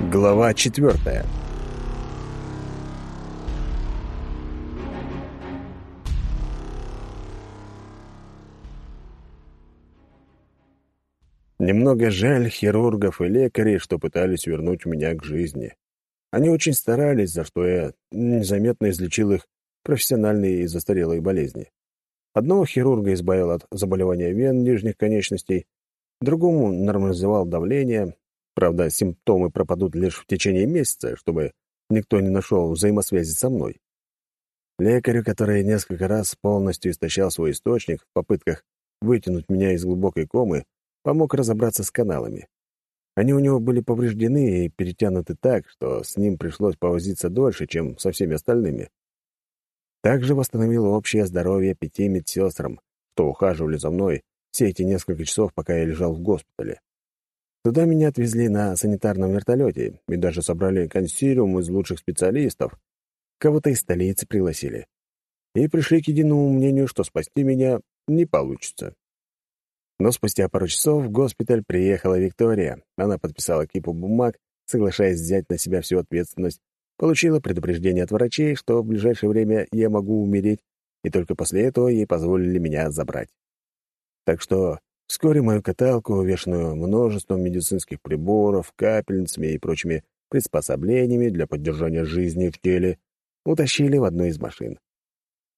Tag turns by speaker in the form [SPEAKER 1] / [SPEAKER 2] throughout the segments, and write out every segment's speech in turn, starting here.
[SPEAKER 1] Глава четвертая. Немного жаль хирургов и лекарей, что пытались вернуть меня к жизни. Они очень старались, за что я незаметно излечил их профессиональные и застарелые болезни. Одного хирурга избавил от заболевания вен нижних конечностей, другому нормализовал давление. Правда, симптомы пропадут лишь в течение месяца, чтобы никто не нашел взаимосвязи со мной. Лекарю, который несколько раз полностью истощал свой источник в попытках вытянуть меня из глубокой комы, помог разобраться с каналами. Они у него были повреждены и перетянуты так, что с ним пришлось повозиться дольше, чем со всеми остальными. Также восстановил общее здоровье пяти медсестрам, что ухаживали за мной все эти несколько часов, пока я лежал в госпитале. Туда меня отвезли на санитарном вертолете и даже собрали консилиум из лучших специалистов. Кого-то из столицы пригласили. И пришли к единому мнению, что спасти меня не получится. Но спустя пару часов в госпиталь приехала Виктория. Она подписала кипу бумаг, соглашаясь взять на себя всю ответственность Получила предупреждение от врачей, что в ближайшее время я могу умереть, и только после этого ей позволили меня забрать. Так что вскоре мою каталку, увешанную множеством медицинских приборов, капельницами и прочими приспособлениями для поддержания жизни в теле, утащили в одну из машин.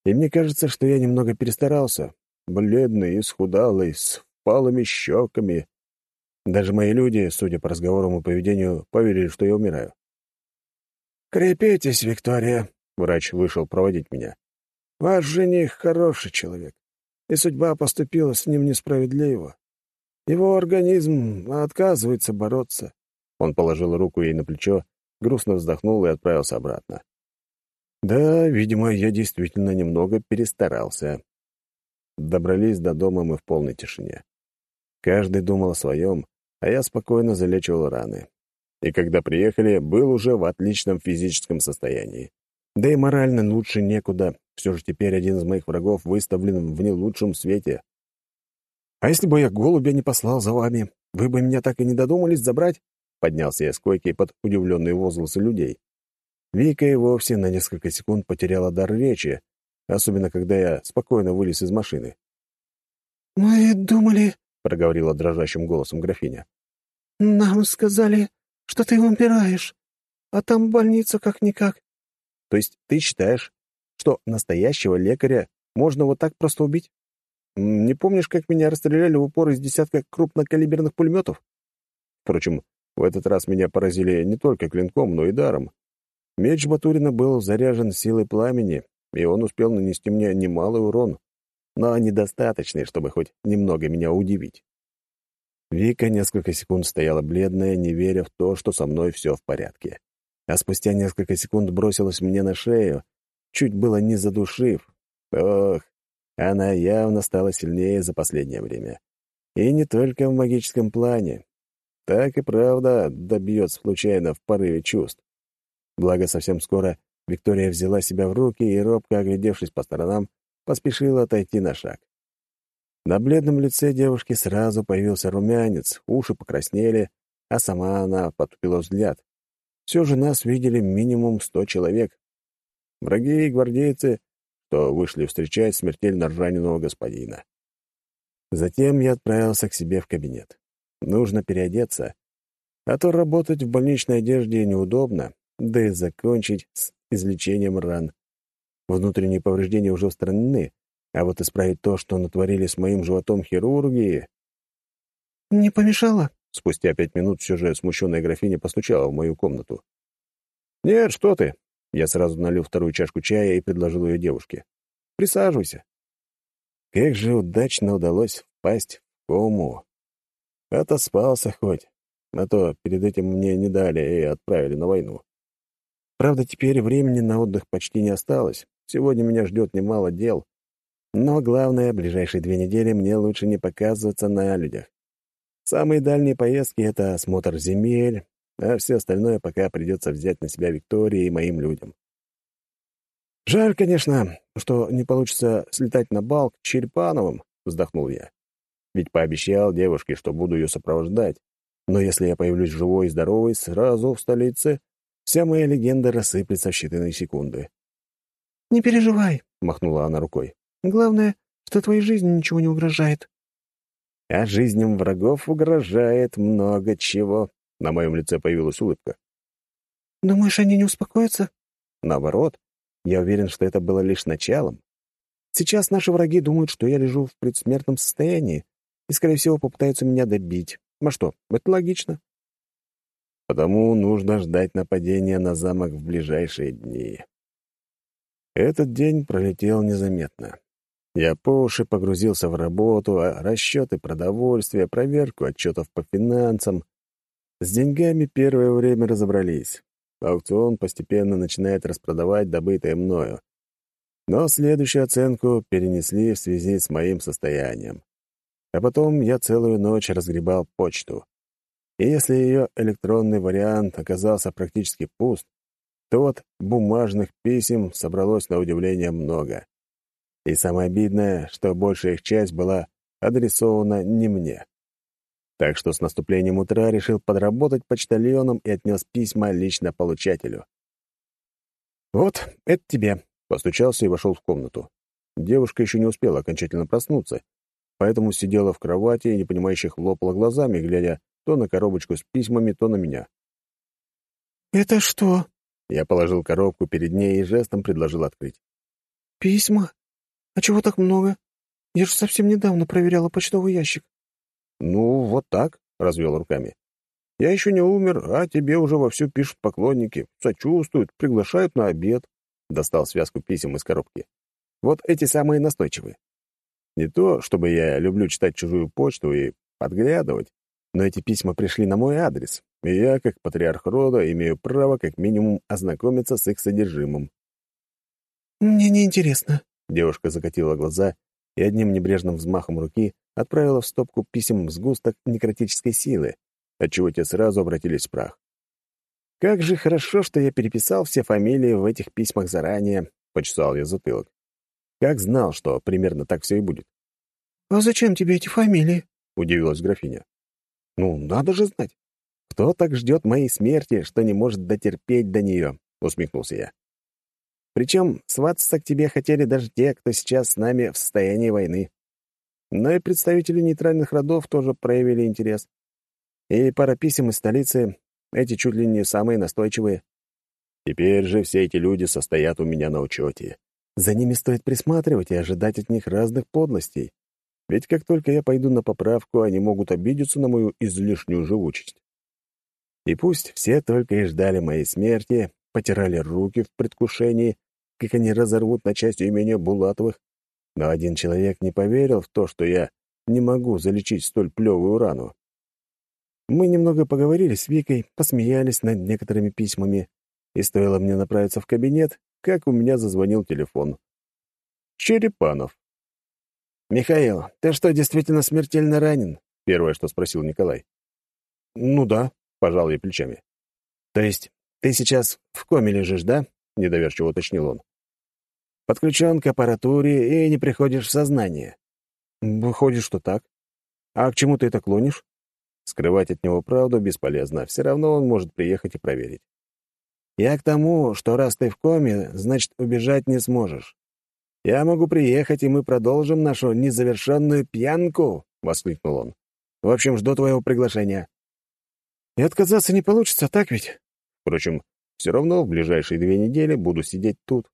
[SPEAKER 1] И мне кажется, что я немного перестарался. Бледный, исхудалый, с впалыми щеками. Даже мои люди, судя по разговорам и поведению, поверили, что я умираю. «Крепитесь, Виктория», — врач вышел проводить меня. «Ваш жених хороший человек, и судьба поступила с ним несправедливо. Его организм отказывается бороться». Он положил руку ей на плечо, грустно вздохнул и отправился обратно. Да, видимо, я действительно немного перестарался. Добрались до дома мы в полной тишине. Каждый думал о своем, а я спокойно залечивал раны и когда приехали, был уже в отличном физическом состоянии. Да и морально лучше некуда, все же теперь один из моих врагов выставлен в не лучшем свете. «А если бы я голубя не послал за вами, вы бы меня так и не додумались забрать?» Поднялся я с койки под удивленные возгласы людей. Вика и вовсе на несколько секунд потеряла дар речи, особенно когда я спокойно вылез из машины.
[SPEAKER 2] «Мы думали...»
[SPEAKER 1] — проговорила дрожащим голосом графиня.
[SPEAKER 2] «Нам сказали, что ты умираешь, а там больница как-никак».
[SPEAKER 1] «То есть ты считаешь, что настоящего лекаря можно вот так просто убить? Не помнишь, как меня расстреляли в упор из десятка крупнокалиберных пулеметов? Впрочем, в этот раз меня поразили не только клинком, но и даром. Меч Батурина был заряжен силой пламени, и он успел нанести мне немалый урон, но недостаточный, чтобы хоть немного меня удивить. Вика несколько секунд стояла бледная, не веря в то, что со мной все в порядке. А спустя несколько секунд бросилась мне на шею, чуть было не задушив. Ох, она явно стала сильнее за последнее время. И не только в магическом плане. Так и правда добьется случайно в порыве чувств. Благо, совсем скоро Виктория взяла себя в руки и, робко оглядевшись по сторонам, поспешила отойти на шаг. На бледном лице девушки сразу появился румянец, уши покраснели, а сама она потупила взгляд. Все же нас видели минимум сто человек. Враги и гвардейцы, что вышли встречать смертельно раненого господина. Затем я отправился к себе в кабинет. Нужно переодеться, а то работать в больничной одежде неудобно, да и закончить с излечением ран. Внутренние повреждения уже устранены, а вот исправить то, что натворили с моим животом хирурги...
[SPEAKER 2] «Не помешало?»
[SPEAKER 1] Спустя пять минут все же смущенная графиня постучала в мою комнату. «Нет, что ты!» Я сразу налил вторую чашку чая и предложил ее девушке. «Присаживайся». Как же удачно удалось впасть в кому. Отоспался хоть, а то перед этим мне не дали и отправили на войну. Правда, теперь времени на отдых почти не осталось. Сегодня меня ждет немало дел, но главное, ближайшие две недели мне лучше не показываться на людях. Самые дальние поездки — это осмотр земель, а все остальное пока придется взять на себя Виктории и моим людям. «Жаль, конечно, что не получится слетать на бал к Черепановым», — вздохнул я. «Ведь пообещал девушке, что буду ее сопровождать. Но если я появлюсь живой и здоровый сразу в столице, вся моя легенда рассыплется в считанные секунды.
[SPEAKER 2] «Не переживай», —
[SPEAKER 1] махнула она рукой.
[SPEAKER 2] «Главное, что твоей жизни ничего не угрожает».
[SPEAKER 1] «А жизням врагов угрожает много чего». На моем лице появилась улыбка.
[SPEAKER 2] «Думаешь, они не успокоятся?»
[SPEAKER 1] «Наоборот, я уверен, что это было лишь началом. Сейчас наши враги думают, что я лежу в предсмертном состоянии и, скорее всего, попытаются меня добить. А что, это логично. Потому нужно ждать нападения на замок в ближайшие дни. Этот день пролетел незаметно. Я по уши погрузился в работу, а расчеты продовольствия, проверку отчетов по финансам. С деньгами первое время разобрались. Аукцион постепенно начинает распродавать добытое мною. Но следующую оценку перенесли в связи с моим состоянием. А потом я целую ночь разгребал почту. И если ее электронный вариант оказался практически пуст, то вот бумажных писем собралось на удивление много. И самое обидное, что большая их часть была адресована не мне. Так что с наступлением утра решил подработать почтальоном и отнес письма лично получателю. «Вот, это тебе», — постучался и вошел в комнату. Девушка еще не успела окончательно проснуться, поэтому сидела в кровати и непонимающе хлопала глазами, глядя то на коробочку с письмами, то на меня.
[SPEAKER 2] «Это что?»
[SPEAKER 1] Я положил коробку перед ней и жестом предложил открыть.
[SPEAKER 2] «Письма? А чего так много? Я же совсем недавно проверяла почтовый ящик».
[SPEAKER 1] «Ну, вот так», — развел руками. «Я еще не умер, а тебе уже вовсю пишут поклонники, сочувствуют, приглашают на обед». Достал связку писем из коробки. «Вот эти самые настойчивые. Не то, чтобы я люблю читать чужую почту и подглядывать, но эти письма пришли на мой адрес, и я, как патриарх рода, имею право как минимум ознакомиться с их содержимым.
[SPEAKER 2] «Мне не интересно.
[SPEAKER 1] Девушка закатила глаза и одним небрежным взмахом руки отправила в стопку писем сгусток некротической силы, отчего те сразу обратились в прах. «Как же хорошо, что я переписал все фамилии в этих письмах заранее», — почесал я затылок. Как знал, что примерно так все и будет.
[SPEAKER 2] «А зачем тебе эти фамилии?»
[SPEAKER 1] — удивилась графиня. «Ну, надо же знать. Кто так ждет моей смерти, что не может дотерпеть до нее?» — усмехнулся я. «Причем свататься к тебе хотели даже те, кто сейчас с нами в состоянии войны. Но и представители нейтральных родов тоже проявили интерес. И пара писем из столицы, эти чуть ли не самые настойчивые. Теперь же все эти люди состоят у меня на учете. За ними стоит присматривать и ожидать от них разных подлостей. Ведь как только я пойду на поправку, они могут обидеться на мою излишнюю живучесть. И пусть все только и ждали моей смерти, потирали руки в предвкушении, как они разорвут на части имения Булатовых, но один человек не поверил в то, что я не могу залечить столь плевую рану. Мы немного поговорили с Викой, посмеялись над некоторыми письмами, и стоило мне направиться в кабинет, как у меня зазвонил телефон. Черепанов. «Михаил, ты что, действительно смертельно ранен?» — первое, что спросил Николай. «Ну да», — пожал я плечами. «То есть ты сейчас в коме лежишь, да?» — недоверчиво уточнил он. «Подключен к аппаратуре и не приходишь в сознание». «Выходит, что так. А к чему ты это клонишь?» Скрывать от него правду бесполезно, все равно он может приехать и проверить. Я к тому, что раз ты в коме, значит, убежать не сможешь. Я могу приехать, и мы продолжим нашу незавершенную пьянку, — воскликнул он. В общем, жду твоего приглашения. И отказаться не получится, так ведь? Впрочем, все равно в ближайшие две недели буду сидеть тут.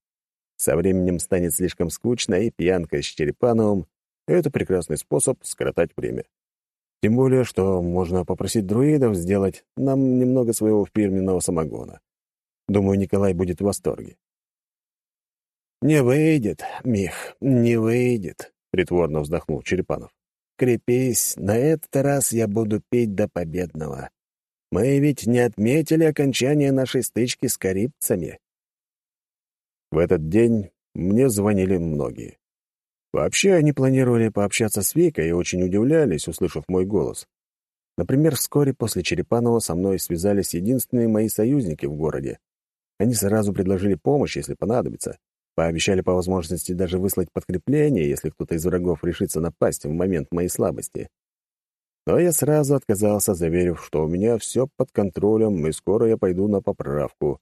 [SPEAKER 1] Со временем станет слишком скучно, и пьянка с Черепановым — это прекрасный способ скоротать время. Тем более, что можно попросить друидов сделать нам немного своего фирменного самогона. Думаю, Николай будет в восторге. «Не выйдет, Мих, не выйдет», — притворно вздохнул Черепанов. «Крепись, на этот раз я буду пить до победного. Мы ведь не отметили окончание нашей стычки с карибцами». В этот день мне звонили многие. Вообще, они планировали пообщаться с Викой и очень удивлялись, услышав мой голос. Например, вскоре после Черепанова со мной связались единственные мои союзники в городе они сразу предложили помощь, если понадобится. Пообещали по возможности даже выслать подкрепление, если кто-то из врагов решится напасть в момент моей слабости. Но я сразу отказался, заверив, что у меня все под контролем, и скоро я пойду на поправку.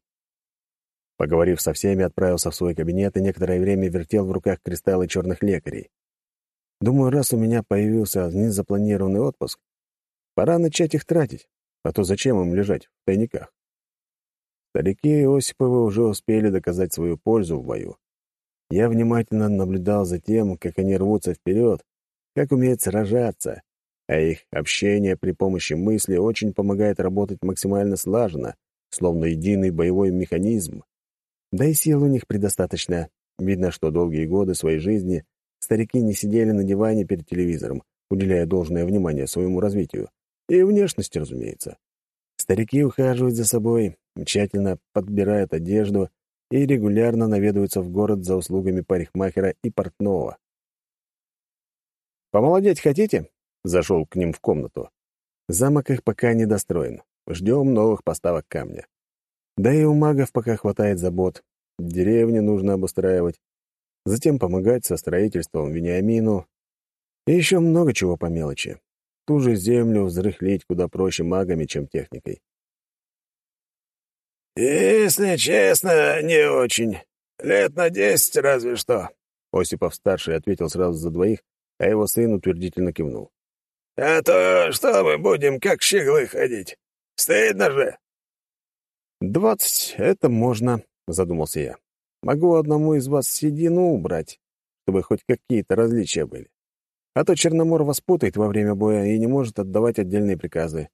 [SPEAKER 1] Поговорив со всеми, отправился в свой кабинет и некоторое время вертел в руках кристаллы черных лекарей. Думаю, раз у меня появился незапланированный отпуск, пора начать их тратить, а то зачем им лежать в тайниках? Старики Осиповы уже успели доказать свою пользу в бою. Я внимательно наблюдал за тем, как они рвутся вперед, как умеют сражаться, а их общение при помощи мысли очень помогает работать максимально слаженно, словно единый боевой механизм. Да и сил у них предостаточно. Видно, что долгие годы своей жизни старики не сидели на диване перед телевизором, уделяя должное внимание своему развитию. И внешности, разумеется. Старики ухаживают за собой, тщательно подбирают одежду и регулярно наведываются в город за услугами парикмахера и портного. «Помолодеть хотите?» — зашел к ним в комнату. Замок их пока не достроен. Ждем новых поставок камня. Да и у магов пока хватает забот. Деревню нужно обустраивать, затем помогать со строительством Вениамину. И еще много чего по мелочи. Ту же землю взрыхлить куда проще магами, чем техникой.
[SPEAKER 3] «Если честно, не очень. Лет на десять разве что», —
[SPEAKER 1] Осипов-старший ответил сразу за двоих, а его сын утвердительно кивнул.
[SPEAKER 3] «А то что мы будем как щеглы ходить? Стыдно же!»
[SPEAKER 1] «Двадцать — это можно», — задумался я. «Могу одному из вас седину убрать, чтобы хоть какие-то различия были. А то Черномор вас путает во время боя и не может отдавать отдельные приказы».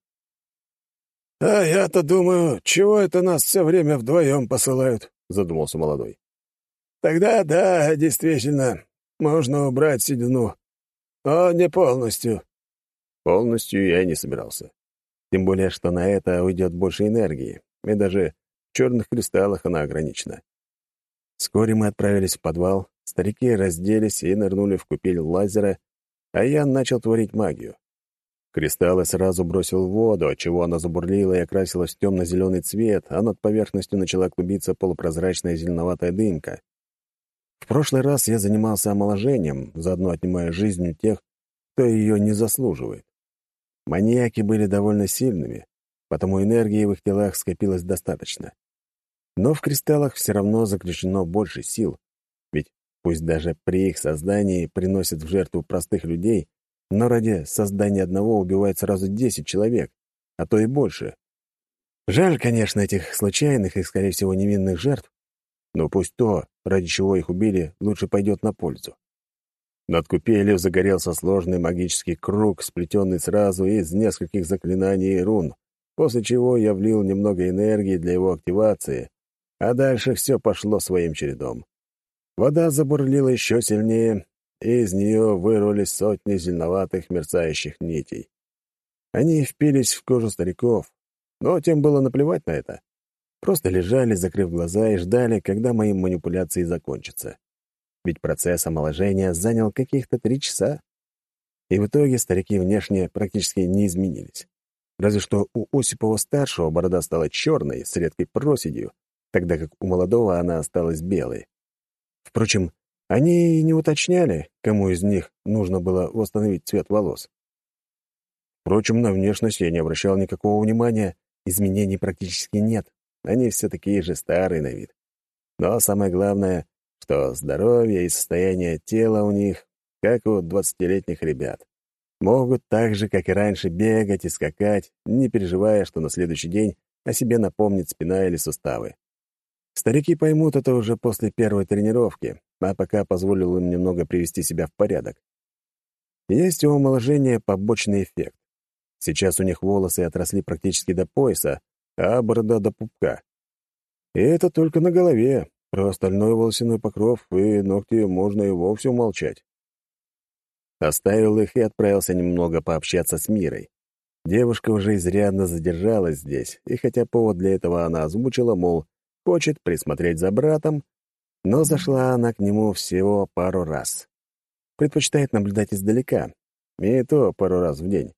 [SPEAKER 3] «А я-то думаю, чего это нас все время вдвоем посылают?» — задумался молодой. «Тогда да, действительно, можно убрать седину, но не полностью».
[SPEAKER 1] Полностью я не собирался. Тем более, что на это уйдет больше энергии, и даже в черных кристаллах она ограничена. Вскоре мы отправились в подвал, старики разделись и нырнули в купель лазера, а я начал творить магию. Кристаллы сразу бросил в воду, отчего она забурлила и окрасилась в темно-зеленый цвет, а над поверхностью начала клубиться полупрозрачная зеленоватая дымка. В прошлый раз я занимался омоложением, заодно отнимая жизнь у тех, кто ее не заслуживает. Маньяки были довольно сильными, потому энергии в их телах скопилось достаточно. Но в кристаллах все равно заключено больше сил, ведь пусть даже при их создании приносят в жертву простых людей, но ради создания одного убивают сразу десять человек, а то и больше. Жаль, конечно, этих случайных и, скорее всего, невинных жертв, но пусть то, ради чего их убили, лучше пойдет на пользу. Над купелью загорелся сложный магический круг, сплетенный сразу из нескольких заклинаний и рун после чего я влил немного энергии для его активации, а дальше все пошло своим чередом. Вода забурлила еще сильнее, и из нее вырвались сотни зеленоватых мерцающих нитей. Они впились в кожу стариков, но тем было наплевать на это. Просто лежали, закрыв глаза, и ждали, когда мои манипуляции закончатся. Ведь процесс омоложения занял каких-то три часа. И в итоге старики внешне практически не изменились. Разве что у Осипова-старшего борода стала черной, с редкой проседью, тогда как у молодого она осталась белой. Впрочем, они и не уточняли, кому из них нужно было восстановить цвет волос. Впрочем, на внешность я не обращал никакого внимания, изменений практически нет, они все такие же старые на вид. Но самое главное, что здоровье и состояние тела у них, как у двадцатилетних ребят. Могут так же, как и раньше, бегать и скакать, не переживая, что на следующий день о себе напомнит спина или суставы. Старики поймут это уже после первой тренировки, а пока позволил им немного привести себя в порядок. Есть у омоложения побочный эффект. Сейчас у них волосы отросли практически до пояса, а борода до пупка. И это только на голове. Про остальной волосяной покров и ногти можно и вовсе умолчать. Оставил их и отправился немного пообщаться с Мирой. Девушка уже изрядно задержалась здесь, и хотя повод для этого она озвучила, мол, хочет присмотреть за братом, но зашла она к нему всего пару раз. Предпочитает наблюдать издалека, и то пару раз в день.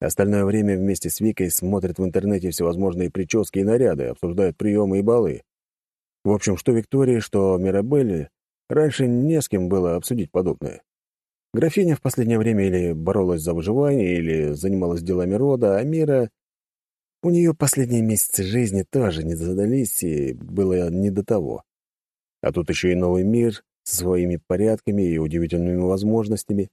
[SPEAKER 1] Остальное время вместе с Викой смотрит в интернете всевозможные прически и наряды, обсуждают приемы и балы. В общем, что Виктории, что Мирабелле, раньше не с кем было обсудить подобное. Графиня в последнее время или боролась за выживание, или занималась делами рода, а Мира... У нее последние месяцы жизни тоже не задались, и было не до того. А тут еще и новый мир со своими порядками и удивительными возможностями.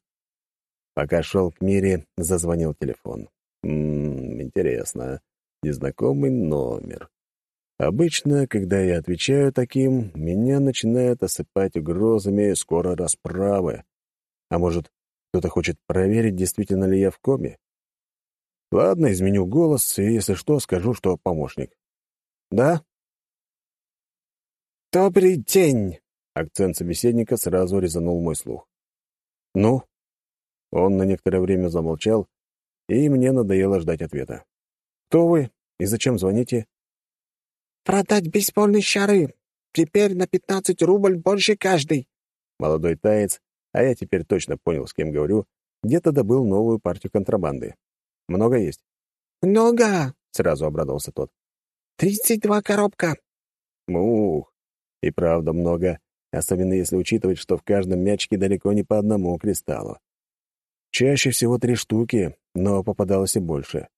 [SPEAKER 1] Пока шел к Мире, зазвонил телефон. Ммм, интересно. Незнакомый номер. Обычно, когда я отвечаю таким, меня начинают осыпать угрозами скоро расправы. А может, кто-то хочет проверить, действительно ли я в коме? Ладно, изменю голос, и если что, скажу, что помощник. Да?
[SPEAKER 2] «Добрый день!»
[SPEAKER 1] — акцент собеседника сразу резанул мой слух. «Ну?» Он на некоторое время замолчал, и мне надоело ждать ответа. «Кто вы и зачем звоните?»
[SPEAKER 2] «Продать бейсбольные шары. Теперь на пятнадцать рубль больше каждый».
[SPEAKER 1] Молодой таец, а я теперь точно понял, с кем говорю, где-то добыл новую партию контрабанды. «Много есть?»
[SPEAKER 2] «Много!»
[SPEAKER 1] — сразу обрадовался тот.
[SPEAKER 2] «Тридцать два коробка».
[SPEAKER 1] «Ух, и правда много, особенно если учитывать, что в каждом мячике далеко не по одному кристаллу. Чаще всего три штуки, но попадалось и больше.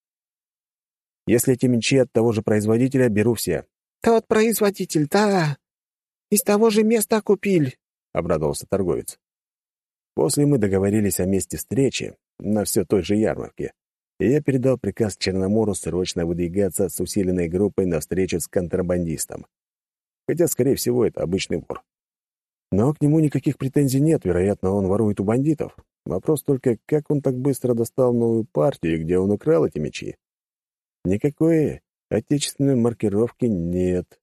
[SPEAKER 1] Если эти мячи от того же производителя, беру все.
[SPEAKER 2] «Тот производитель, да. Из того же места купили», —
[SPEAKER 1] обрадовался торговец. После мы договорились о месте встречи на все той же ярмарке, и я передал приказ Черномору срочно выдвигаться с усиленной группой на встречу с контрабандистом хотя, скорее всего, это обычный вор. Но к нему никаких претензий нет, вероятно, он ворует у бандитов. Вопрос только, как он так быстро достал новую партию где он украл эти мечи. Никакой отечественной маркировки нет.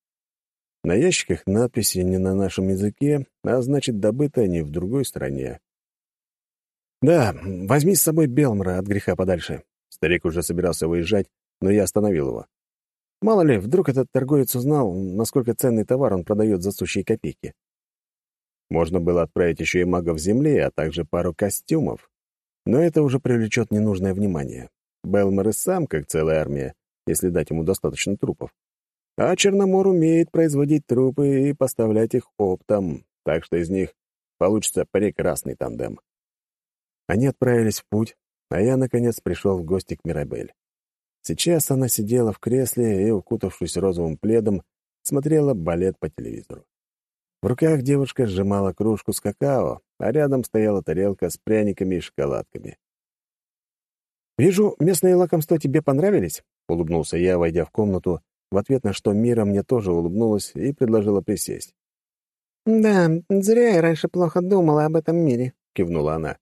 [SPEAKER 1] На ящиках надписи не на нашем языке, а значит, добыты они в другой стране. «Да, возьми с собой Белмра от греха подальше». Старик уже собирался выезжать, но я остановил его. Мало ли, вдруг этот торговец узнал, насколько ценный товар он продает за сущие копейки. Можно было отправить еще и магов земли, а также пару костюмов. Но это уже привлечет ненужное внимание. Белмор и сам, как целая армия, если дать ему достаточно трупов. А Черномор умеет производить трупы и поставлять их оптом, так что из них получится прекрасный тандем. Они отправились в путь, а я, наконец, пришел в гости к Мирабель. Сейчас она сидела в кресле и, укутавшись розовым пледом, смотрела балет по телевизору. В руках девушка сжимала кружку с какао, а рядом стояла тарелка с пряниками и шоколадками. «Вижу, местные лакомства тебе понравились?» — улыбнулся я, войдя в комнату, в ответ на что Мира мне тоже улыбнулась и предложила присесть.
[SPEAKER 2] «Да, зря я раньше плохо думала об этом мире», — кивнула она.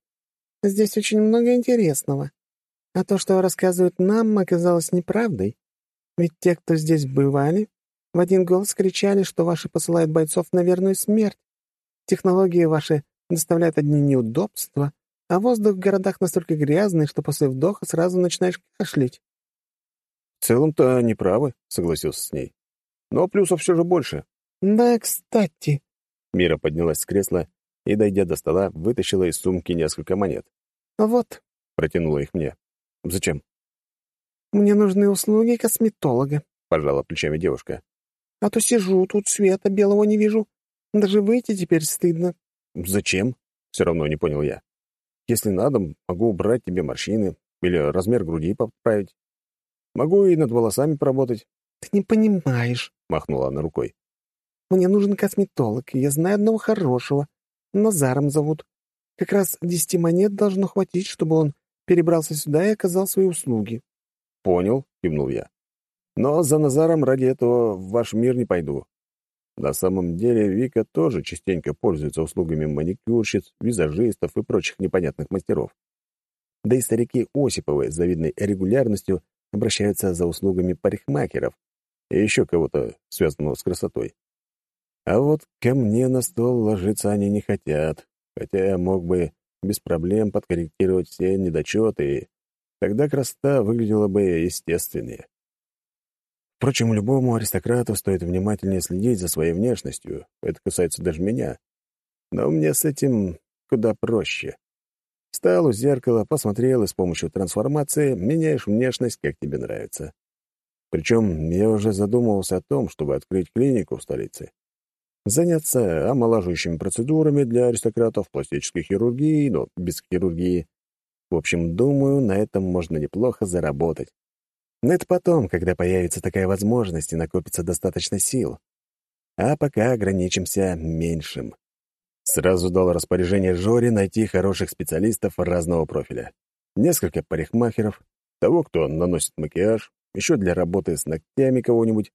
[SPEAKER 2] «Здесь очень много интересного. А то, что рассказывают нам, оказалось неправдой. Ведь те, кто здесь бывали, в один голос кричали, что ваши посылают бойцов на верную смерть. Технологии ваши доставляют одни неудобства, а воздух в городах настолько грязный, что после вдоха сразу начинаешь кашлять.
[SPEAKER 1] «В целом-то они правы», — согласился с ней. «Но плюсов все же больше».
[SPEAKER 2] «Да, кстати».
[SPEAKER 1] Мира поднялась с кресла и, дойдя до стола, вытащила из сумки несколько монет.
[SPEAKER 2] «Вот», —
[SPEAKER 1] протянула их мне. «Зачем?»
[SPEAKER 2] «Мне нужны услуги косметолога», —
[SPEAKER 1] пожала плечами девушка.
[SPEAKER 2] «А то сижу, тут света белого не вижу. Даже выйти теперь стыдно».
[SPEAKER 1] «Зачем?» — все равно не понял я. «Если надо, могу убрать тебе морщины или размер груди поправить. Могу и над волосами поработать».
[SPEAKER 2] «Ты не понимаешь», —
[SPEAKER 1] махнула она рукой.
[SPEAKER 2] «Мне нужен косметолог, и я знаю одного хорошего. Назаром зовут. Как раз десяти монет должно хватить, чтобы он перебрался сюда и оказал свои услуги».
[SPEAKER 1] «Понял», — кивнул я. «Но за Назаром ради этого в ваш мир не пойду. На самом деле Вика тоже частенько пользуется услугами маникюрщиц, визажистов и прочих непонятных мастеров. Да и старики Осиповы с завидной регулярностью обращаются за услугами парикмахеров и еще кого-то, связанного с красотой. А вот ко мне на стол ложиться они не хотят, хотя я мог бы без проблем подкорректировать все недочеты, и тогда красота выглядела бы естественнее. Впрочем, любому аристократу стоит внимательнее следить за своей внешностью. Это касается даже меня. Но мне с этим куда проще. Встал у зеркала, посмотрел и с помощью трансформации меняешь внешность, как тебе нравится. Причем я уже задумывался о том, чтобы открыть клинику в столице. Заняться омолаживающими процедурами для аристократов, пластической хирургией, но без хирургии. В общем, думаю, на этом можно неплохо заработать. Но это потом, когда появится такая возможность и накопится достаточно сил. А пока ограничимся меньшим. Сразу дал распоряжение Жоре найти хороших специалистов разного профиля. Несколько парикмахеров, того, кто наносит макияж, еще для работы с ногтями кого-нибудь.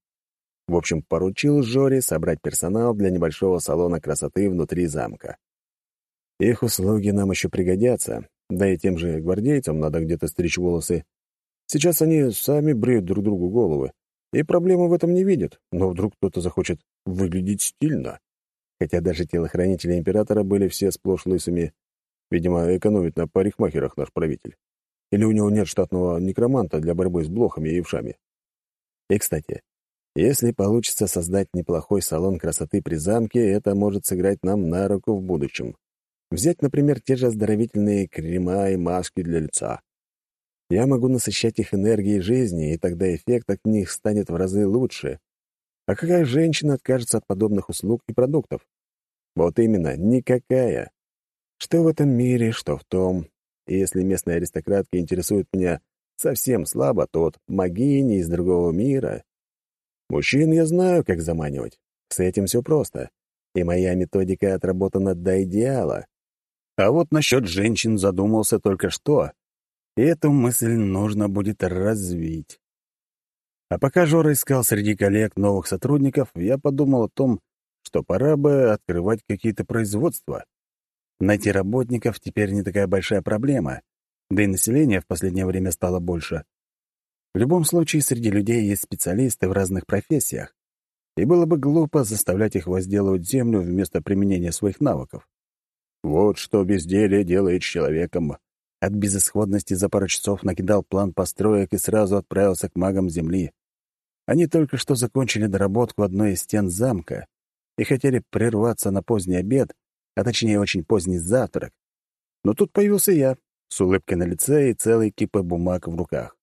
[SPEAKER 1] В общем, поручил Жоре собрать персонал для небольшого салона красоты внутри замка. Их услуги нам еще пригодятся, да и тем же гвардейцам надо где-то стричь волосы. Сейчас они сами бреют друг другу головы, и проблемы в этом не видят, но вдруг кто-то захочет выглядеть стильно. Хотя даже телохранители императора были все сплошь лысыми. Видимо, экономит на парикмахерах наш правитель. Или у него нет штатного некроманта для борьбы с блохами и вшами. И, кстати, если получится создать неплохой салон красоты при замке, это может сыграть нам на руку в будущем. Взять, например, те же оздоровительные крема и маски для лица. Я могу насыщать их энергией жизни, и тогда эффект от них станет в разы лучше. А какая женщина откажется от подобных услуг и продуктов? Вот именно, никакая. Что в этом мире, что в том. И если местные аристократки интересуют меня совсем слабо, то вот могини из другого мира... Мужчин я знаю, как заманивать. С этим все просто. И моя методика отработана до идеала. А вот насчет женщин задумался только что. И эту мысль нужно будет развить. А пока Жора искал среди коллег новых сотрудников, я подумал о том, что пора бы открывать какие-то производства. Найти работников теперь не такая большая проблема, да и население в последнее время стало больше. В любом случае, среди людей есть специалисты в разных профессиях, и было бы глупо заставлять их возделывать землю вместо применения своих навыков. Вот что безделие делает человеком. От безысходности за пару часов накидал план построек и сразу отправился к магам Земли. Они только что закончили доработку одной из стен замка и хотели прерваться на поздний обед, а точнее очень поздний завтрак. Но тут появился я, с улыбкой на лице и целой кипой бумаг в руках.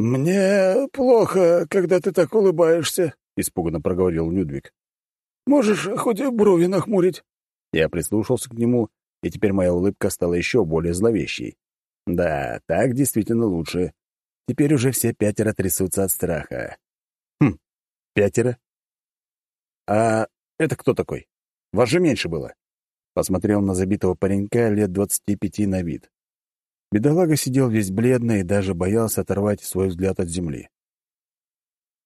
[SPEAKER 3] «Мне плохо, когда ты так улыбаешься», — испуганно проговорил Людвиг. «Можешь хоть брови нахмурить?»
[SPEAKER 1] Я прислушался к нему, и теперь моя улыбка стала еще более зловещей. Да, так действительно лучше. Теперь уже все пятеро трясутся от страха. Хм, пятеро? А это кто такой? Вас же меньше было. Посмотрел на забитого паренька лет двадцати пяти на вид. Бедолага сидел весь бледный и даже боялся оторвать свой взгляд от земли.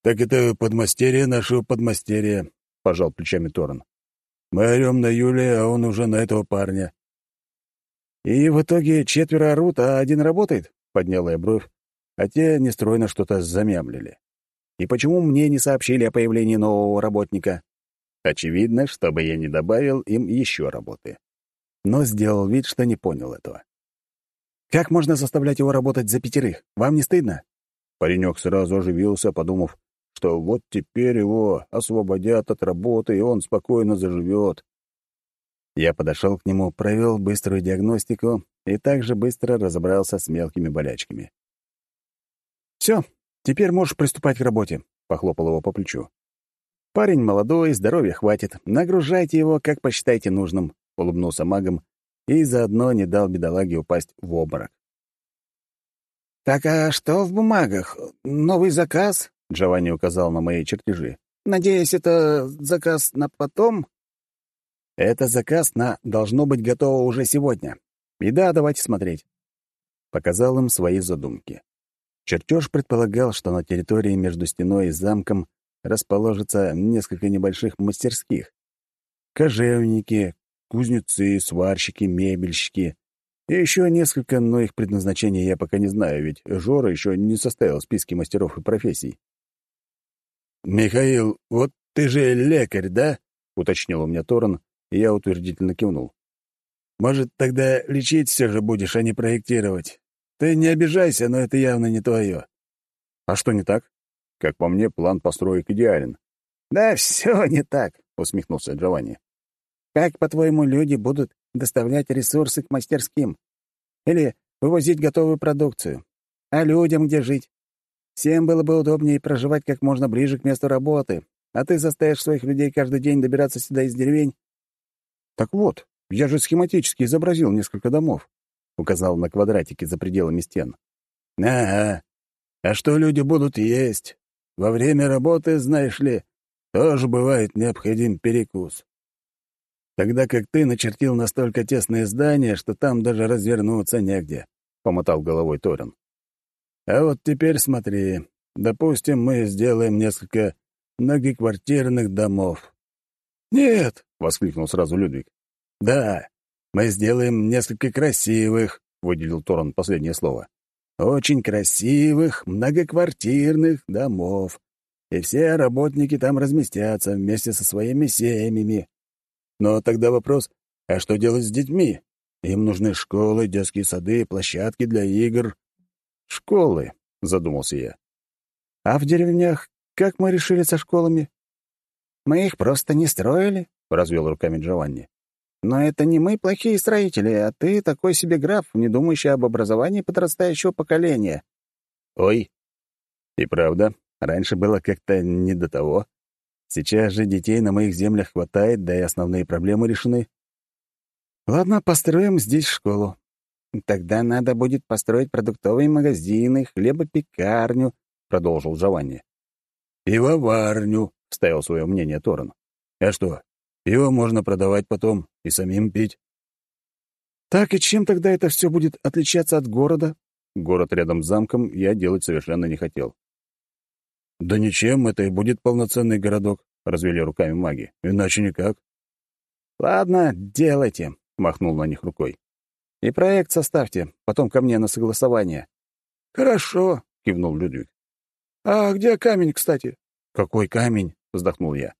[SPEAKER 3] «Так это подмастерье нашего подмастерья», — пожал плечами Торн. «Мы орем на Юлия, а он уже на этого парня».
[SPEAKER 1] «И в итоге четверо орут, а один работает?» — подняла я бровь, а те нестройно что-то замямлили. И почему мне не сообщили о появлении нового работника? Очевидно, чтобы я не добавил им еще работы. Но сделал вид, что не понял этого. «Как можно заставлять его работать за пятерых? Вам не стыдно?» Паренек сразу оживился, подумав, что вот теперь его освободят от работы, и он спокойно заживет. Я подошел к нему, провел быструю диагностику и также быстро разобрался с мелкими болячками. «Все, теперь можешь приступать к работе», — похлопал его по плечу. «Парень молодой, здоровья хватит. Нагружайте его, как посчитаете нужным», — улыбнулся магом и заодно не дал бедолаге упасть в обморок.
[SPEAKER 2] «Так а что в бумагах? Новый заказ?»
[SPEAKER 1] — Джованни указал на мои чертежи.
[SPEAKER 2] «Надеюсь, это заказ на потом?»
[SPEAKER 1] «Это заказ на «должно быть готово уже сегодня». И да, давайте смотреть». Показал им свои задумки. Чертеж предполагал, что на территории между стеной и замком расположится несколько небольших мастерских. Кожевники, кузнецы, сварщики, мебельщики и еще несколько, но их предназначение я пока не знаю, ведь Жора еще не составил списки мастеров и профессий.
[SPEAKER 3] «Михаил, вот ты же лекарь, да?» — уточнил у меня Торон, и я утвердительно кивнул. «Может, тогда лечить все же будешь, а не проектировать? Ты не обижайся, но это явно не твое.
[SPEAKER 1] А что не так? Как по мне, план построек идеален.
[SPEAKER 2] Да все не так, усмехнулся Джованни. Как, по-твоему, люди будут доставлять ресурсы к мастерским? Или вывозить готовую продукцию? А людям где жить? Всем было бы удобнее проживать как можно ближе к месту работы,
[SPEAKER 4] а ты заставишь своих людей каждый день добираться сюда из деревень?» «Так вот, я же схематически изобразил несколько домов», — указал на квадратики за пределами стен.
[SPEAKER 3] «Ага. А что люди будут есть? Во время работы, знаешь ли, тоже бывает необходим перекус. Тогда как ты начертил настолько тесное здание, что там даже развернуться негде», — помотал головой Торин. «А вот теперь смотри. Допустим, мы сделаем несколько многоквартирных домов».
[SPEAKER 4] «Нет!» — воскликнул сразу Людвиг.
[SPEAKER 3] «Да, мы сделаем несколько красивых», — выделил Торон последнее слово. «Очень красивых многоквартирных домов. И все работники там разместятся вместе со своими семьями. Но тогда вопрос, а что делать с детьми? Им нужны школы, детские сады, площадки для игр».
[SPEAKER 4] «Школы», — задумался я. «А в деревнях как мы решили со школами?»
[SPEAKER 2] «Мы их просто не строили», — развел руками Джованни. «Но это не мы плохие строители, а ты такой себе граф, не думающий об образовании подрастающего поколения».
[SPEAKER 4] «Ой, и правда, раньше было как-то не до того. Сейчас же детей на моих землях хватает, да и основные проблемы решены. Ладно, построим здесь школу.
[SPEAKER 2] Тогда надо будет построить продуктовые магазины, хлебопекарню, — продолжил Джованни.
[SPEAKER 3] «Пивоварню», — вставил свое мнение Торн. «А что, его можно продавать потом и самим пить?»
[SPEAKER 4] «Так и чем тогда это все будет отличаться от города?» Город рядом с замком я делать совершенно не хотел.
[SPEAKER 3] «Да ничем, это и будет полноценный городок», — развели руками маги. «Иначе никак».
[SPEAKER 4] «Ладно, делайте», — махнул на них рукой. «И проект составьте, потом ко мне на согласование».
[SPEAKER 3] «Хорошо», — кивнул Людвиг. «А где камень, кстати?»
[SPEAKER 4] «Какой камень?» — вздохнул я.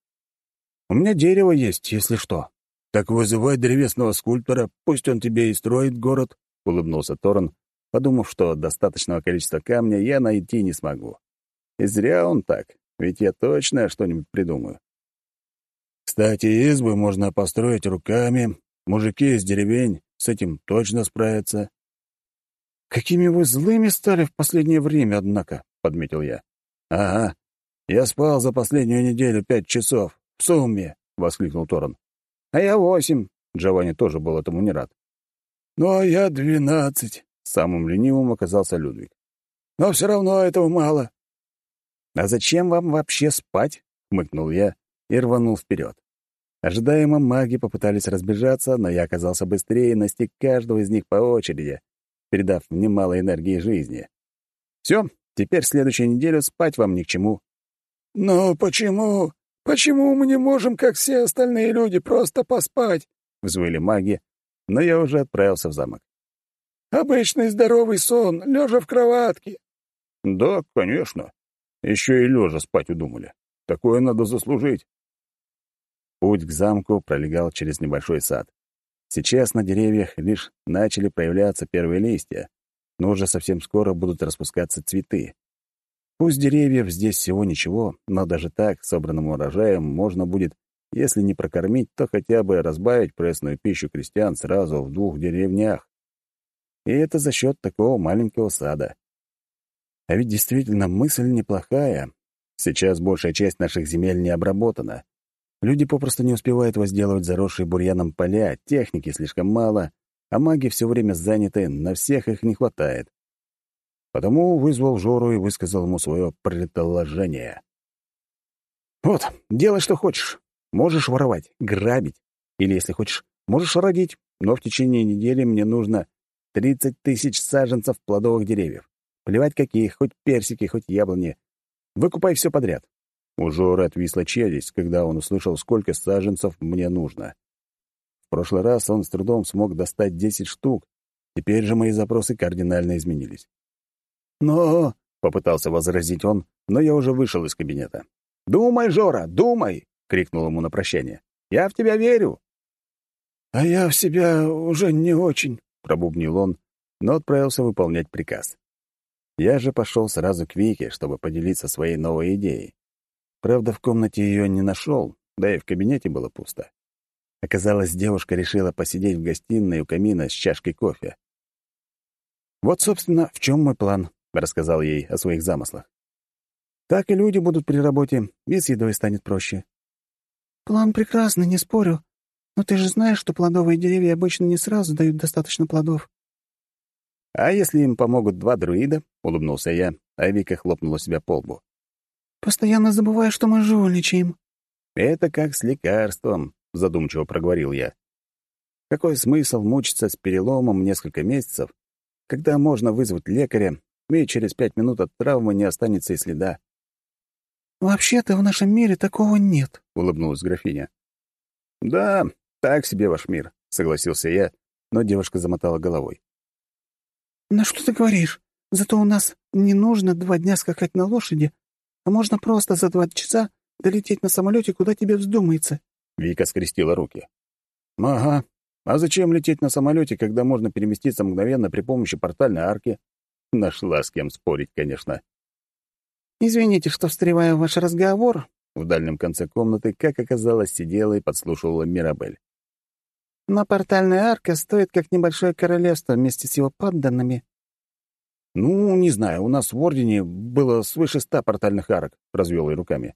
[SPEAKER 4] «У меня дерево есть, если что».
[SPEAKER 3] «Так вызывай древесного скульптора, пусть он тебе и строит город», — улыбнулся Торн, подумав, что достаточного количества камня я найти не смогу. И зря он так, ведь я точно что-нибудь придумаю. Кстати, избы можно построить руками, мужики из деревень с этим точно справятся.
[SPEAKER 4] «Какими вы злыми стали в последнее время, однако», — подметил я.
[SPEAKER 3] «Ага. Я спал за последнюю неделю пять часов. В сумме!» — воскликнул Торон.
[SPEAKER 4] «А я восемь!» — Джованни тоже был этому не рад.
[SPEAKER 3] «Ну, а я двенадцать!» — самым ленивым оказался Людвиг. «Но все равно этого мало!»
[SPEAKER 4] «А зачем вам вообще спать?» — хмыкнул я и рванул вперед. Ожидаемо маги попытались разбежаться, но я оказался быстрее и настиг каждого из них по очереди, передав немало энергии жизни. Все, Теперь следующую неделю спать вам ни к чему».
[SPEAKER 3] «Но почему? Почему мы не можем, как все остальные люди, просто поспать?»
[SPEAKER 4] — взвыли маги, но я уже отправился в замок.
[SPEAKER 3] «Обычный здоровый сон, лежа в кроватке».
[SPEAKER 4] «Да, конечно. Еще и лежа спать удумали. Такое надо заслужить». Путь к замку пролегал через небольшой сад. Сейчас на деревьях лишь начали появляться первые листья, но уже совсем скоро будут распускаться цветы. Пусть деревьев здесь всего ничего, но даже так собранным урожаем можно будет, если не прокормить, то хотя бы разбавить пресную пищу крестьян сразу в двух деревнях. И это за счет такого маленького сада. А ведь действительно мысль неплохая. Сейчас большая часть наших земель не обработана. Люди попросту не успевают возделывать заросшие бурьяном поля, техники слишком мало — а маги все время заняты, на всех их не хватает. Потому вызвал Жору и высказал ему свое предложение. «Вот, делай, что хочешь. Можешь воровать, грабить. Или, если хочешь, можешь родить, но в течение недели мне нужно 30 тысяч саженцев плодовых деревьев. Плевать какие, хоть персики, хоть яблони. Выкупай все подряд». У Жоры отвисла челюсть, когда он услышал, сколько саженцев мне нужно прошлый раз он с трудом смог достать 10 штук, теперь же мои запросы кардинально изменились. «Но...» — попытался возразить он, но я уже вышел из кабинета. «Думай, Жора, думай!» — крикнул ему на прощание. «Я в тебя верю!»
[SPEAKER 3] «А я в себя уже не очень», —
[SPEAKER 4] пробубнил он, но отправился выполнять приказ. Я же пошел сразу к Вике, чтобы поделиться своей новой идеей. Правда, в комнате ее не нашел, да и в кабинете было пусто. Оказалось, девушка решила посидеть в гостиной у камина с чашкой кофе. «Вот, собственно, в чем мой план», — рассказал ей о своих замыслах. Так и люди будут при работе, и с едой станет проще.
[SPEAKER 2] План прекрасный, не спорю. Но ты же знаешь, что плодовые деревья обычно не сразу дают достаточно плодов.
[SPEAKER 4] А если им помогут два друида? улыбнулся я, а Вика хлопнула себя по лбу.
[SPEAKER 2] Постоянно забываю, что мы жульничаем.
[SPEAKER 4] Это как с лекарством, задумчиво проговорил я. Какой смысл мучиться с переломом несколько месяцев, когда можно вызвать лекаря, и через пять минут от травмы не останется и следа?
[SPEAKER 2] «Вообще-то в нашем мире такого нет», —
[SPEAKER 4] улыбнулась графиня. «Да, так себе ваш мир», — согласился я, но девушка замотала головой.
[SPEAKER 2] «На что ты говоришь? Зато у нас не нужно два дня скакать на лошади, а можно просто за два часа долететь на самолете, куда тебе вздумается».
[SPEAKER 4] Вика скрестила руки. «Ага. А зачем лететь на самолете, когда можно переместиться мгновенно при помощи портальной арки?» Нашла с кем спорить, конечно.
[SPEAKER 2] «Извините, что встреваю в ваш разговор».
[SPEAKER 4] В дальнем конце комнаты, как оказалось, сидела и подслушивала Мирабель.
[SPEAKER 2] «Но портальная арка стоит как небольшое королевство вместе с его подданными».
[SPEAKER 4] «Ну, не знаю, у нас в Ордене было свыше ста портальных арок», — развел я руками.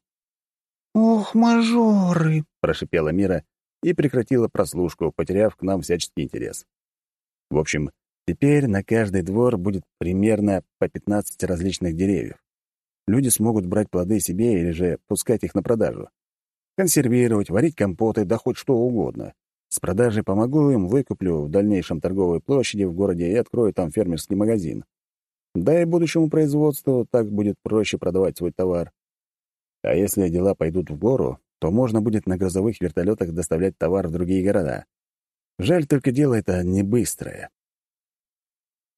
[SPEAKER 2] «Ох, мажоры!»
[SPEAKER 4] — прошипела Мира и прекратила прослушку, потеряв к нам всяческий интерес. В общем, теперь на каждый двор будет примерно по 15 различных деревьев. Люди смогут брать плоды себе или же пускать их на продажу. Консервировать, варить компоты, да хоть что угодно. С продажей помогу им, выкуплю в дальнейшем торговые площади в городе и открою там фермерский магазин. Да и будущему производству так будет проще продавать свой товар. А если дела пойдут в гору, то можно будет на грузовых вертолетах доставлять товар в другие города. Жаль, только дело это не быстрое.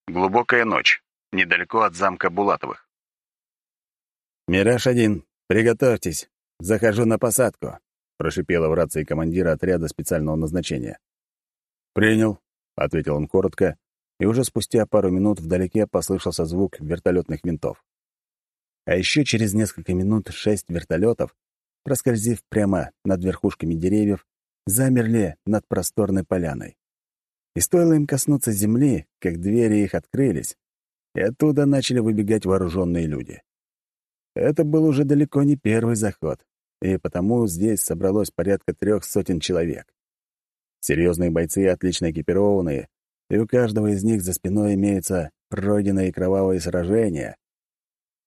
[SPEAKER 4] Глубокая ночь. Недалеко от замка Булатовых. «Мираж-1, приготовьтесь. Захожу на посадку», — прошипела в рации командира отряда специального назначения. «Принял», — ответил он коротко, и уже спустя пару минут вдалеке послышался звук вертолетных винтов. А еще через несколько минут шесть вертолетов, проскользив прямо над верхушками деревьев, замерли над просторной поляной. И стоило им коснуться земли, как двери их открылись, и оттуда начали выбегать вооруженные люди. Это был уже далеко не первый заход, и потому здесь собралось порядка трех сотен человек. Серьезные бойцы, отлично экипированные, и у каждого из них за спиной имеются пройденные кровавые сражения.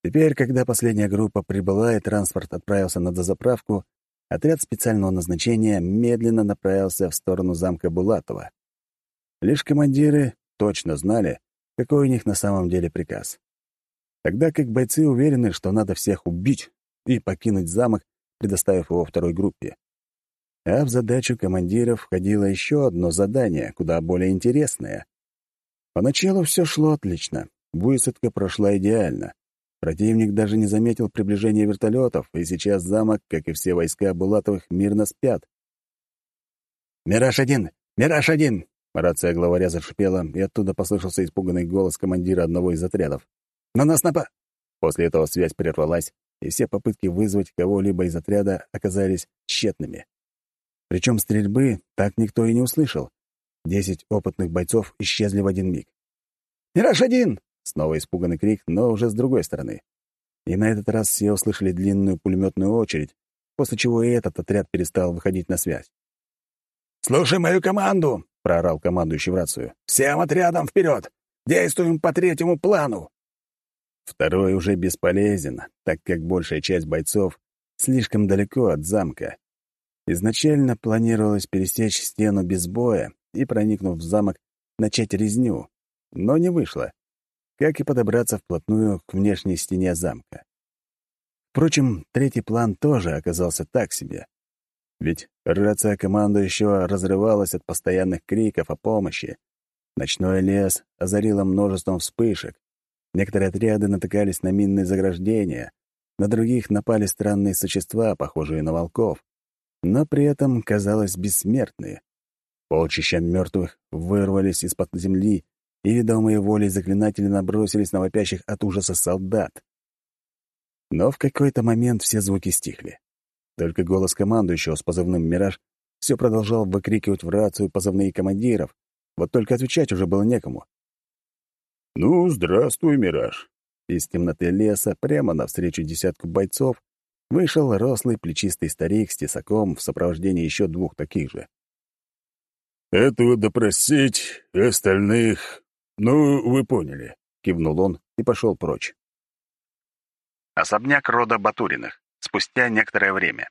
[SPEAKER 4] Теперь, когда последняя группа прибыла и транспорт отправился на дозаправку, отряд специального назначения медленно направился в сторону замка Булатова. Лишь командиры точно знали, какой у них на самом деле приказ тогда как бойцы уверены, что надо всех убить и покинуть замок, предоставив его второй группе. А в задачу командиров входило еще одно задание, куда более интересное. Поначалу все шло отлично, высадка прошла идеально. Противник даже не заметил приближения вертолетов, и сейчас замок, как и все войска Булатовых, мирно спят. «Мираж-1! Мираж-1!» Рация главаря зашипела, и оттуда послышался испуганный голос командира одного из отрядов. На нас напа...» После этого связь прервалась, и все попытки вызвать кого-либо из отряда оказались тщетными. Причем стрельбы так никто и не услышал. Десять опытных бойцов исчезли в один миг. «Мираж-1!» — снова испуганный крик, но уже с другой стороны. И на этот раз все услышали длинную пулеметную очередь, после чего и этот отряд перестал выходить на связь. «Слушай мою команду!» — проорал командующий в рацию. «Всем отрядам вперед! Действуем по третьему плану!» Второй уже бесполезен, так как большая часть бойцов слишком далеко от замка. Изначально планировалось пересечь стену без боя и, проникнув в замок, начать резню, но не вышло, как и подобраться вплотную к внешней стене замка. Впрочем, третий план тоже оказался так себе. Ведь рация командующего разрывалась от постоянных криков о помощи. Ночной лес озарило множеством вспышек, Некоторые отряды натыкались на минные заграждения, на других напали странные существа, похожие на волков, но при этом, казалось, бессмертные. Полчища мертвых вырвались из-под земли, и ведомые волей заклинатели набросились на вопящих от ужаса солдат. Но в какой-то момент все звуки стихли. Только голос командующего с позывным «Мираж» все продолжал выкрикивать в рацию позывные командиров, вот только отвечать уже было некому.
[SPEAKER 1] «Ну, здравствуй, Мираж.
[SPEAKER 4] Из темноты леса прямо навстречу десятку бойцов вышел рослый плечистый старик с тесаком в сопровождении еще двух таких же.
[SPEAKER 3] «Этого допросить, остальных... Ну, вы поняли», — кивнул он и пошел прочь.
[SPEAKER 4] Особняк рода Батуриных. Спустя некоторое время.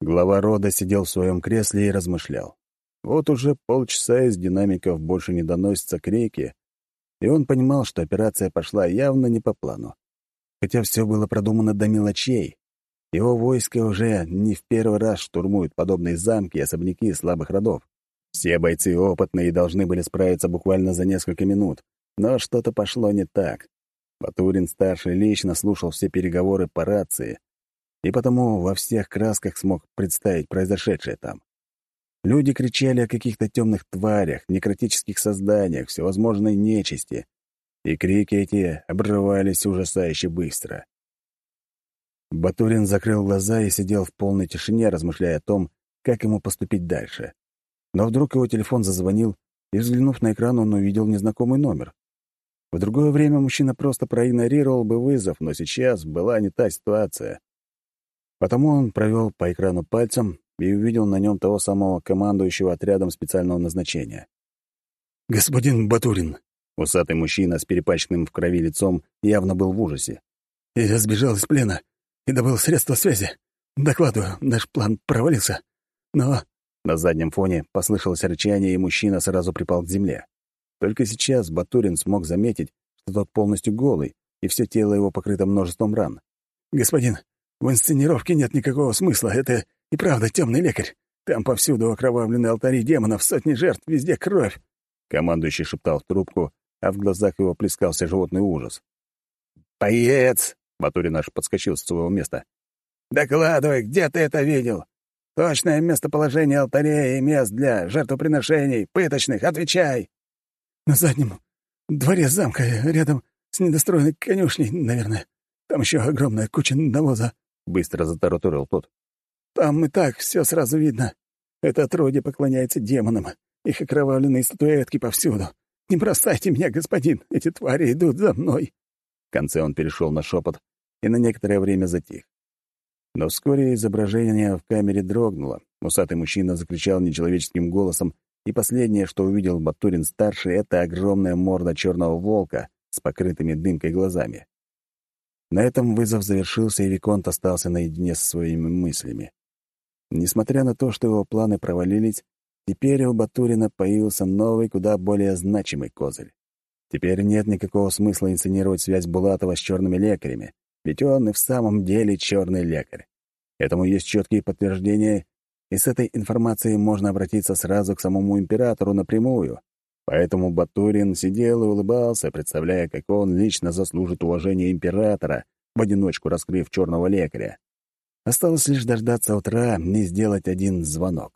[SPEAKER 1] Глава рода сидел в своем кресле и размышлял. Вот уже полчаса из динамиков больше не доносится крики, и он понимал, что операция пошла явно не по плану. Хотя все было продумано до мелочей. Его войско уже не в первый раз штурмуют подобные замки и особняки слабых родов. Все бойцы опытные должны были справиться буквально за несколько минут, но что-то пошло не так. Батурин-старший лично слушал все переговоры по рации, и потому во всех красках смог представить произошедшее там. Люди кричали о каких-то темных тварях, некротических созданиях, всевозможной нечисти, и крики эти обрывались ужасающе быстро. Батурин закрыл глаза и сидел в полной тишине, размышляя о том, как ему поступить дальше. Но вдруг его телефон зазвонил, и, взглянув на экран, он увидел незнакомый номер. В другое время мужчина просто проигнорировал бы вызов, но сейчас была не та ситуация. Потому он провел по экрану пальцем и увидел на нем того самого командующего отрядом специального назначения.
[SPEAKER 3] «Господин Батурин», —
[SPEAKER 1] усатый мужчина с перепачканным в крови лицом явно был в ужасе.
[SPEAKER 3] «Я сбежал из плена и добыл средства связи. Докладываю, наш план провалился. Но...»
[SPEAKER 1] На заднем фоне послышалось рычание, и мужчина сразу припал к земле. Только сейчас Батурин смог заметить, что тот полностью голый, и все тело его покрыто множеством ран.
[SPEAKER 3] «Господин, в инсценировке нет никакого смысла. Это и правда темный лекарь. Там повсюду окровавленные алтари демонов, сотни жертв, везде кровь.
[SPEAKER 1] Командующий шептал в трубку, а в глазах его плескался животный ужас.
[SPEAKER 3] «Поец!»
[SPEAKER 1] — Батурин аж подскочил с своего места.
[SPEAKER 3] «Докладывай, где ты это видел? Точное местоположение алтарей и мест для жертвоприношений, пыточных, отвечай!» «На заднем дворе замка, рядом с недостроенной конюшней, наверное. Там еще огромная куча навоза», — быстро затараторил тот. «Там и так все сразу видно. Это отродье поклоняется демонам. Их окровавленные статуэтки повсюду. Не бросайте меня, господин, эти твари идут за мной».
[SPEAKER 1] В конце он перешел на шепот и на некоторое время затих. Но вскоре изображение в камере дрогнуло. Усатый мужчина закричал нечеловеческим голосом, и последнее, что увидел Батурин-старший, — это огромная морда черного волка с покрытыми дымкой глазами. На этом вызов завершился, и Виконт остался наедине со своими мыслями. Несмотря на то, что его планы провалились, теперь у Батурина появился новый, куда более значимый козырь. Теперь нет никакого смысла инсценировать связь Булатова с черными лекарями, ведь он и в самом деле черный лекарь. Этому есть четкие подтверждения, и с этой информацией можно обратиться сразу к самому императору напрямую. Поэтому Батурин сидел и улыбался, представляя, как он лично заслужит уважения императора, в одиночку раскрыв черного лекаря. Осталось лишь дождаться утра и сделать один звонок.